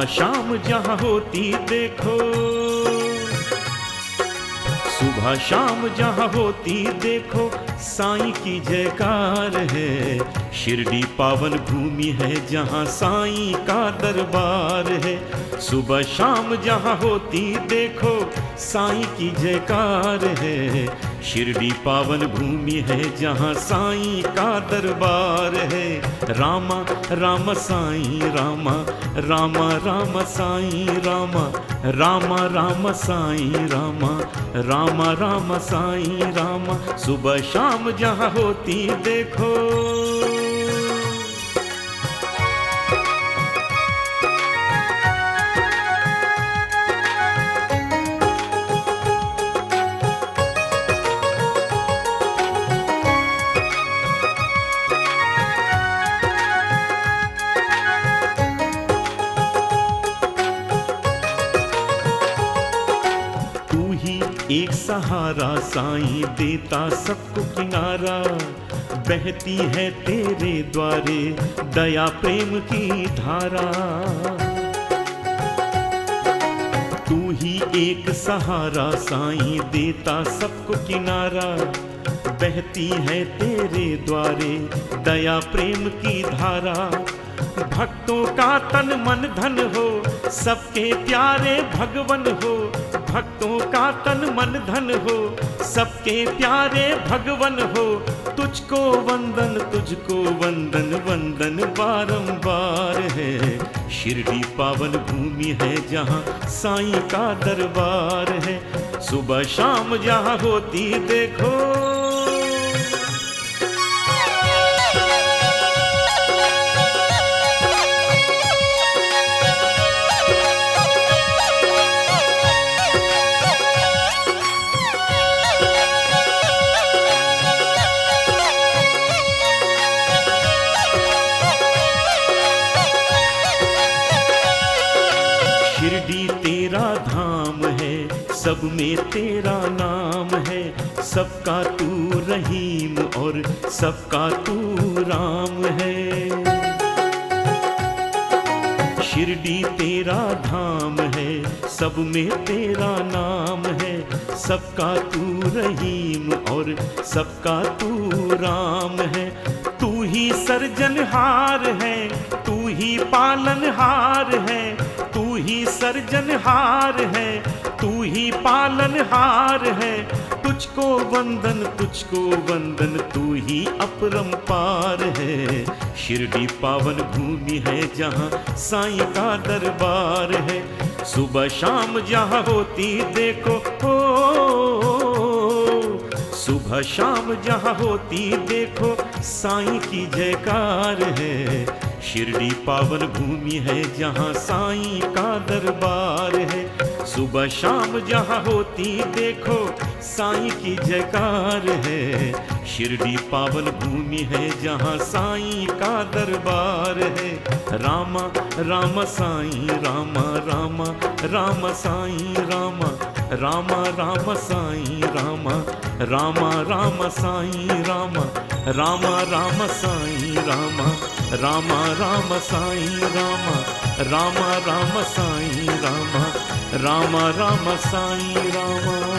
शाम जहाँ होती देखो। सुबह शाम जहाँ होती देखो, साईं की जयकार है। शिरडी पावन भूमि है जहाँ साईं का दरबार है। सुबह शाम जहाँ होती देखो, साईं की जयकार है। शिरडी पावन भूमि है जहाँ साईं का दरबार है। रामा, राम साईं, रामा रामा, राम साईं, रामा रामा, राम साईं, रामा रामा राम साई राम सुबह शाम जहाँ होती देखो। एक सहारा साईं देता सबको किनारा, बहती है तेरे द्वारे दया प्रेम की धारा। तू ही एक सहारा साई देता सबको किनारा, बहती है तेरे द्वारे दया प्रेम की धारा। भक्तों का तन मन धन हो, सबके प्यारे भगवन हो। भक्तों का तन मन धन हो, सबके प्यारे भगवन हो। तुझको वंदन तुझको वंदन वंदन बारंबार है। शिरडी पावन भूमि है जहाँ साईं का दरबार है। सुबह शाम जहाँ होती देखो है, सब में तेरा नाम है, सबका तू रहीम और सबका तू राम है। शिरडी तेरा धाम है, सब में तेरा नाम है, सबका तू रहीम और सबका तू राम है। तू ही सर्जनहार है, तू ही पालनहार है, तू ही सर्जनहार है तू ही पालनहार है। तुझको वंदन तुझको वंदन, तू ही अपरंपार है। शिरडी पावन भूमि है जहाँ साईं का दरबार है। सुबह शाम जहाँ होती देखो ओ सुबह शाम जहाँ होती देखो, साईं की जयकार है। शिरडी पावन भूमि है जहाँ साईं का दरबार है। सुबह शाम जहाँ होती देखो, साईं की जयकार है। शिरडी पावन भूमि है जहाँ साईं का दरबार है। रामा, राम साईं, रामा रामा, राम साईं, रामा रामा, राम साईं, रामा रामा, राम साईं, रामा रामा, राम साईं, रामा रामा, राम साईं, रामा रामा, राम साईं, रामा रामा राम साईं रामा